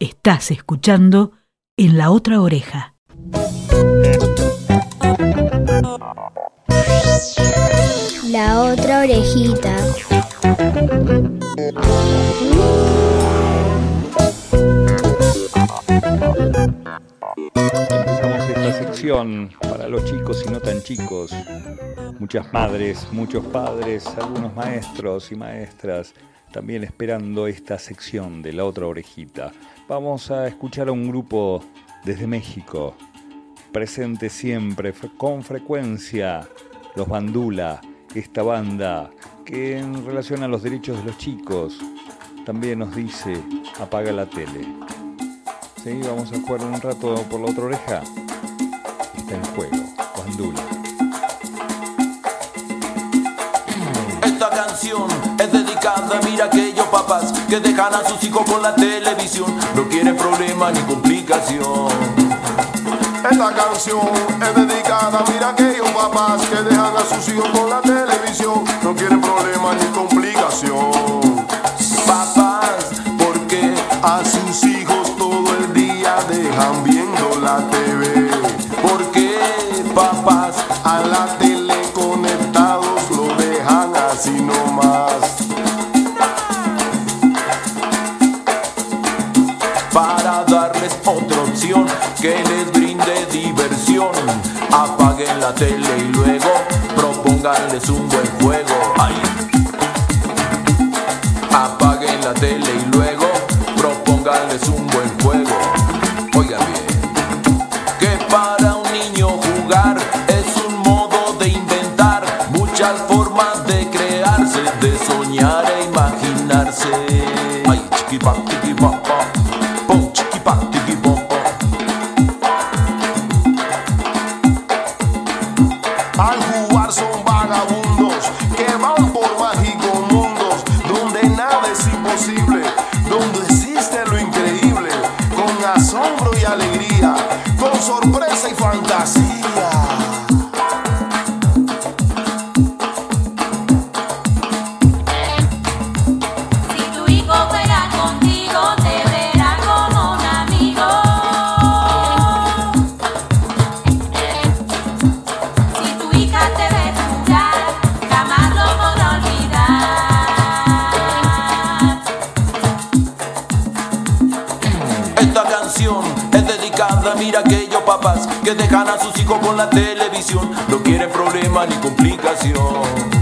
Estás escuchando en la otra oreja. La otra orejita. Empezamos esta sección para los chicos y no tan chicos. Muchas madres, muchos padres, algunos maestros y maestras también esperando esta sección de la otra orejita. Vamos a escuchar a un grupo desde México, presente siempre, con frecuencia, los Bandula, esta banda que en relación a los derechos de los chicos también nos dice apaga la tele. Sí, vamos a jugar un rato por la otra oreja. Está en juego, Bandula. Papás que dejan a sus hijos con la televisión, no quieren problema ni complicación. Esta canción es dedicada, mira aquellos papás que dejan a sus hijos con la televisión, no quieren problema ni complicación. Papás, porque A sus hijos todo el día dejan viendo que les brinde diversión, apaguen la tele y luego propónganles un buen juego. Que dejan a sus hijos con la televisión, no quieren problema ni complicación.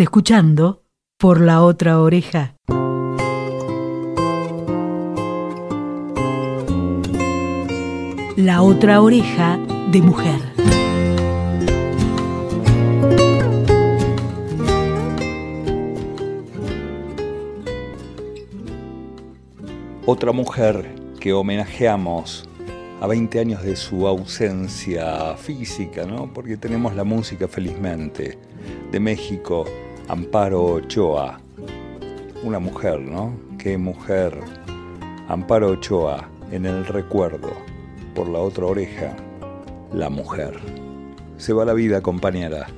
Escuchando por la otra oreja. La otra oreja de mujer. Otra mujer que homenajeamos a 20 años de su ausencia física, ¿no? Porque tenemos la música felizmente de México, Amparo Ochoa. Una mujer, ¿no? Qué mujer. Amparo Ochoa en el recuerdo, por la otra oreja, la mujer. Se va la vida, compañera.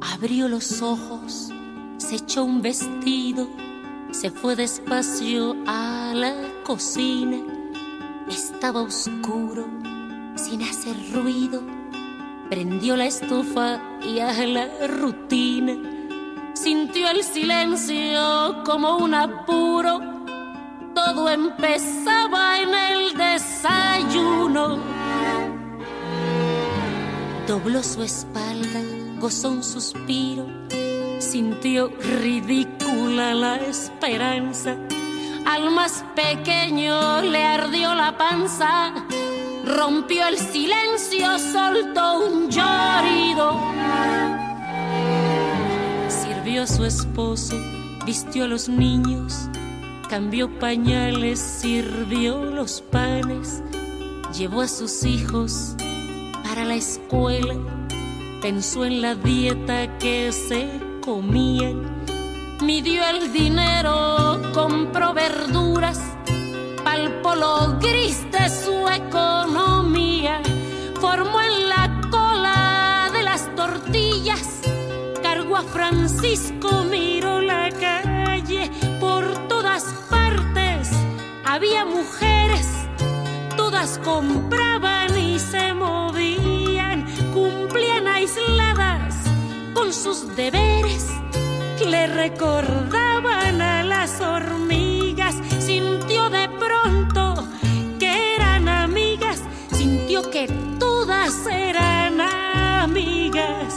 Abrió los ojos, se echó un vestido, se fue despacio a la cocina. Estaba oscuro, sin hacer ruido. Prendió la estufa y a la rutina. Sintió el silencio como un apuro. Todo empezaba en el desayuno. Dobló su espalda, gozó un suspiro, sintió ridícula la esperanza. Al más pequeño le ardió la panza, rompió el silencio, soltó un llorido. Sirvió a su esposo, vistió a los niños, cambió pañales, sirvió los panes, llevó a sus hijos para la escuela, pensó en la dieta que se comían, midió el dinero, compró verduras, palpó lo gris de su economía, formó en la cola de las tortillas, cargó a Francisco, miró la calle, por todas partes había mujeres todas compraban y se movían, cumplían aisladas con sus deberes, le recordaban a las hormigas, sintió de que todas eran amigas.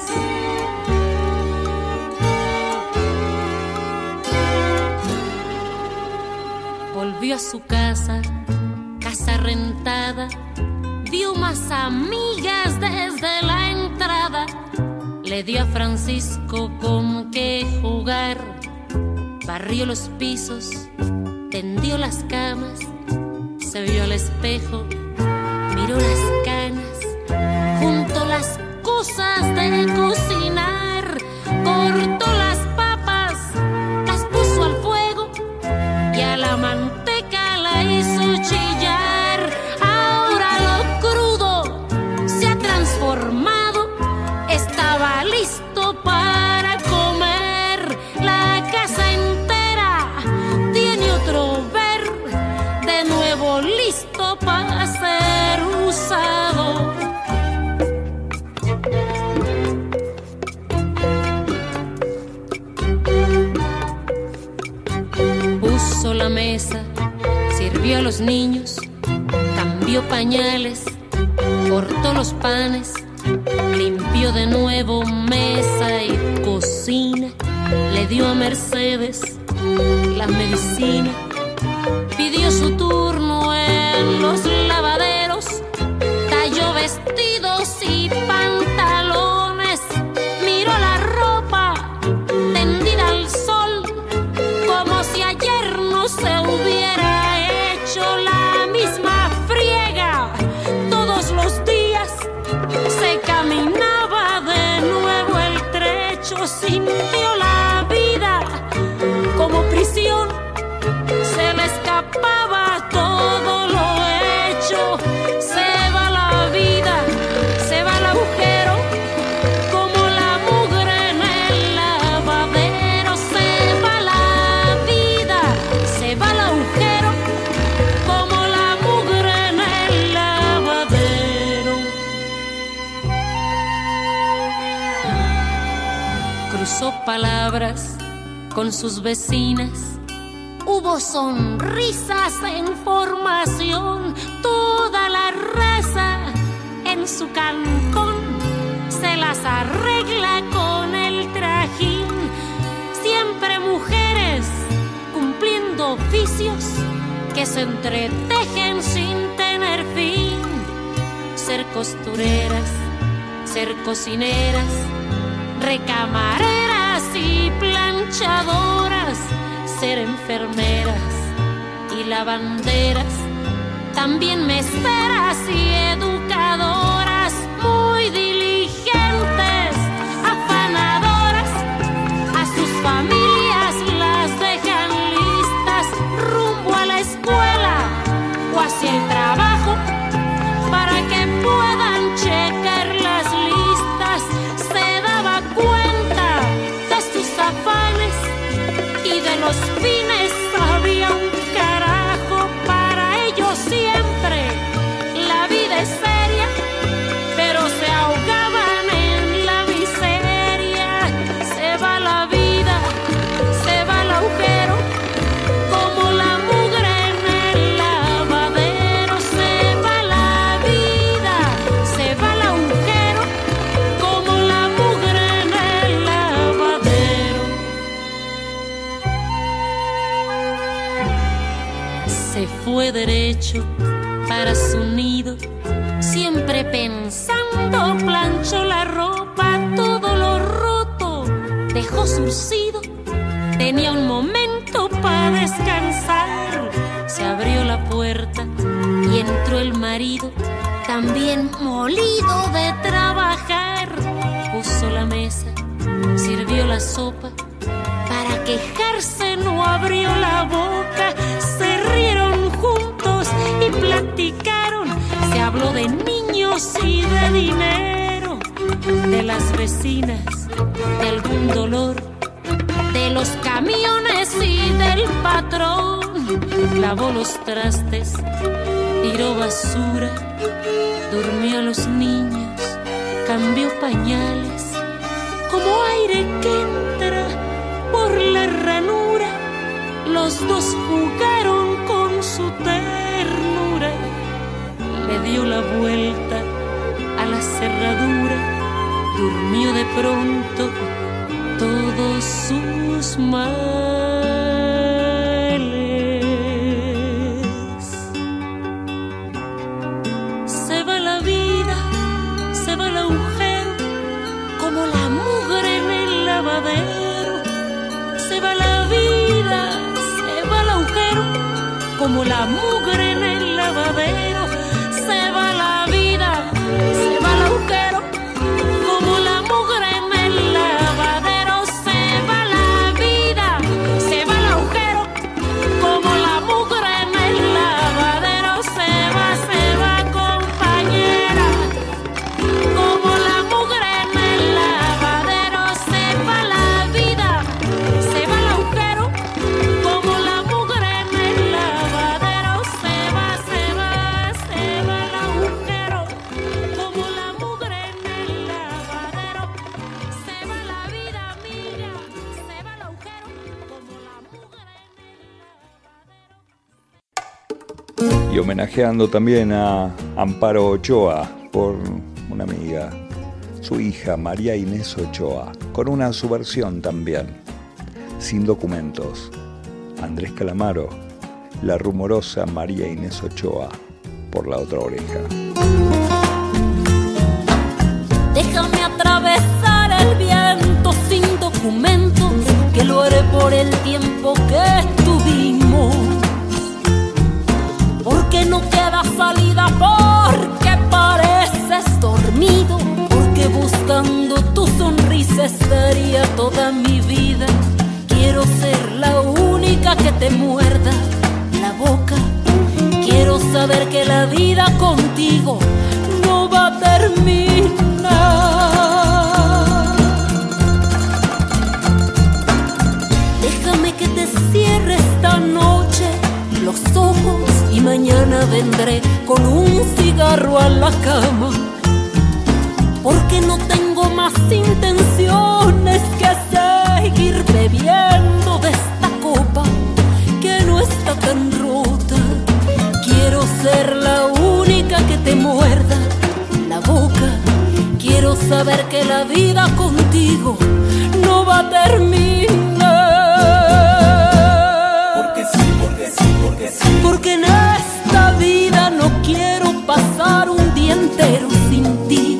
Volvió a su casa casa rentada, vio más amigas desde la entrada, le dio a Francisco con qué jugar, barrió los pisos, tendió las camas, se vio al espejo, miró las las cosas de cocinar, Mercedes la medicina, pidió su turno en los palabras con sus vecinas. Hubo sonrisas en formación, toda la raza en su cancón se las arregla con el trajín. Siempre mujeres cumpliendo oficios que se entretejen sin tener fin. Ser costureras, ser cocineras, recamareras y planchadoras, ser enfermeras y lavanderas, también meseras y educadoras Se fue derecho para su nido, siempre pensando, planchó la ropa, todo lo roto, dejó surcido, tenía un momento para descansar, se abrió la puerta y entró el marido, también molido de trabajar, puso la mesa, sirvió la sopa, para quejarse no abrió la boca, se habló de niños y de dinero, de las vecinas, de algún dolor, de los camiones y del patrón, lavó los trastes, tiró basura, durmió a los niños, cambió pañales, como aire que entra por la ranura, los dos jugaron con su ternura, le dio la vuelta a la cerradura, durmió de pronto todos sus males. Se va la vida, se va el agujero, como la mugre en el lavadero. Se va la vida, se va el agujero, como la mugre en el homenajeando también a Amparo Ochoa por una amiga, su hija María Inés Ochoa, con una subversión también, sin documentos. Andrés Calamaro, la rumorosa María Inés Ochoa, por la otra oreja. Déjame atravesar el viento sin documentos, que lo haré por el tiempo que estuvimos. No queda salida, porque pareces dormido, porque buscando tu sonrisa estaría toda mi vida. Quiero ser la única que te muerda la boca. Quiero saber que la vida contigo no va a terminar. Déjame que te cierre esta noche los ojos y mañana vendré con un cigarro a la cama. Porque no tengo más intenciones que seguir bebiendo de esta copa que no está tan rota. Quiero ser la única que te muerda la boca. Quiero saber que la vida contigo no va a terminar. Porque sí, porque Porque en esta vida no quiero pasar un día entero sin ti.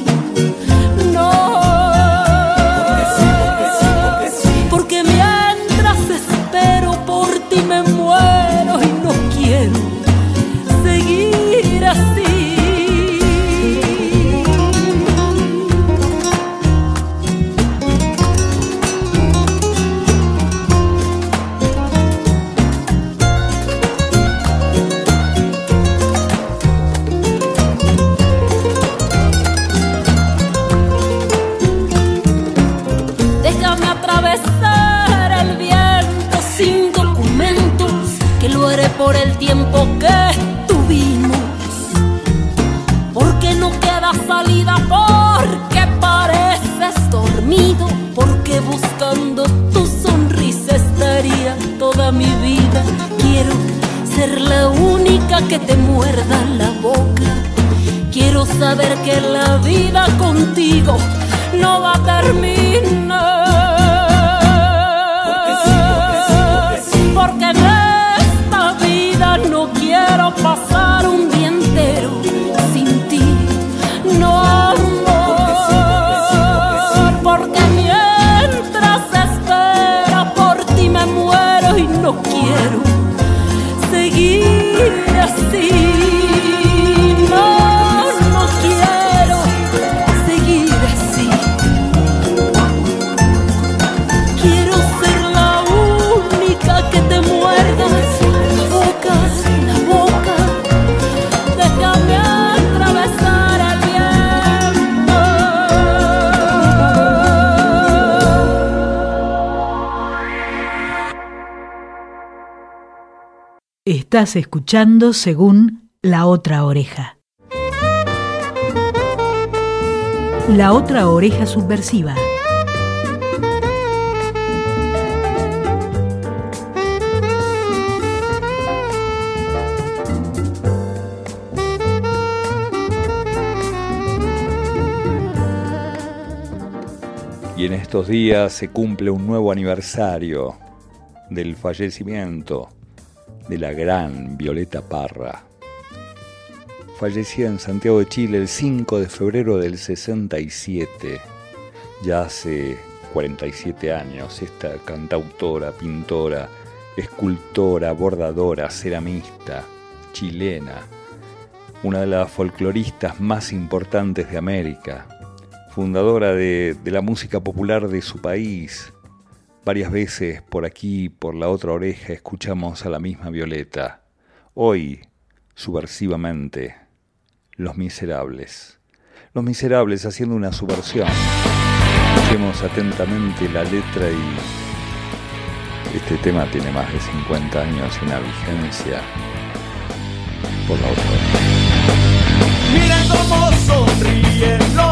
Estás escuchando según La Otra Oreja. La Otra Oreja Subversiva. Y en estos días se cumple un nuevo aniversario del fallecimiento de la gran Violeta Parra. Fallecida en Santiago de Chile el 5 de febrero del 67, ya hace 47 años, esta cantautora, pintora, escultora, bordadora, ceramista, chilena, una de las folcloristas más importantes de América, fundadora de, de la música popular de su país. Varias veces por aquí, por la otra oreja, escuchamos a la misma Violeta. Hoy, subversivamente, Los Miserables. Los Miserables haciendo una subversión. Escuchemos atentamente la letra y este tema tiene más de 50 años y una vigencia por la otra oreja. Cómo sonríen los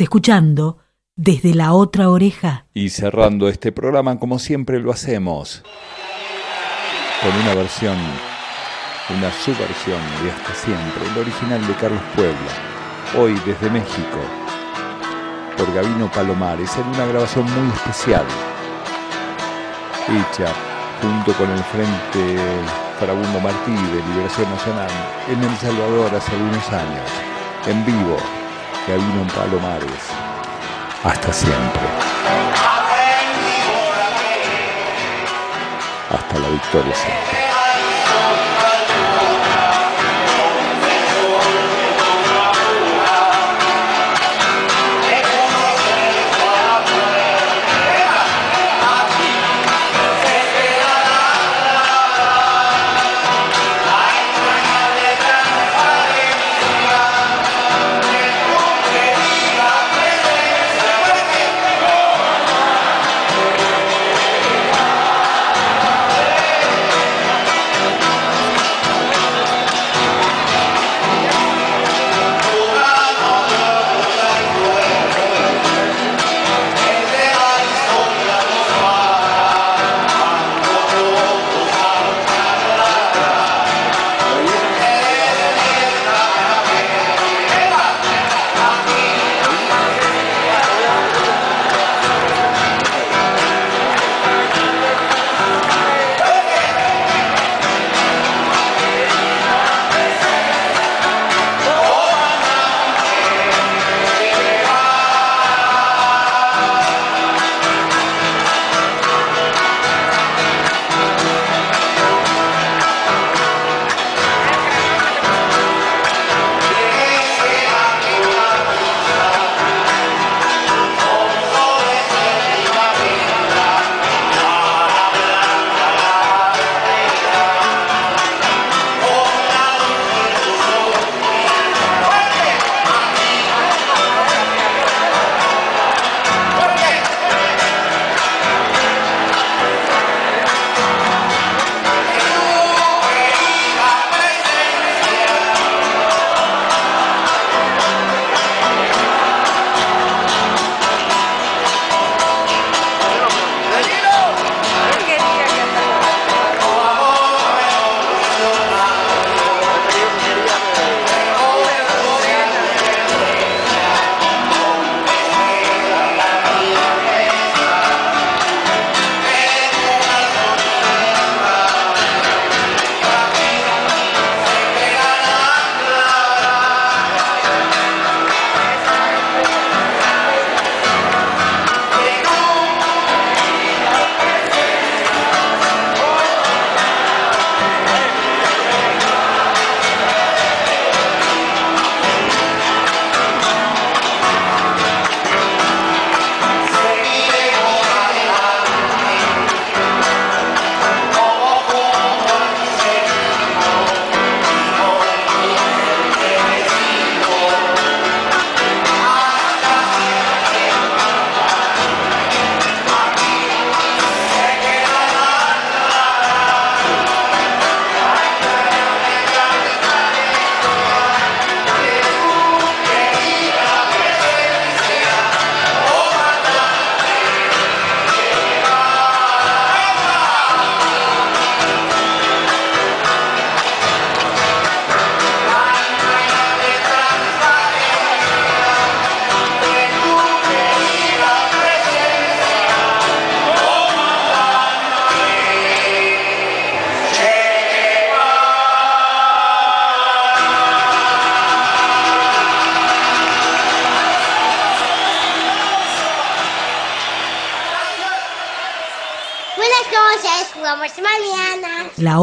Escuchando desde la otra oreja. Y cerrando este programa, como siempre lo hacemos, con una versión, una subversión de hasta siempre, el original de Carlos Puebla, hoy desde México, por Gabino Palomares, en una grabación muy especial, hecha junto con el Frente Farabundo Martí de Liberación Nacional en El Salvador hace algunos años, en vivo, Gabino Palomares, hasta siempre. Hasta la victoria siempre.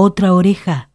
Otra oreja.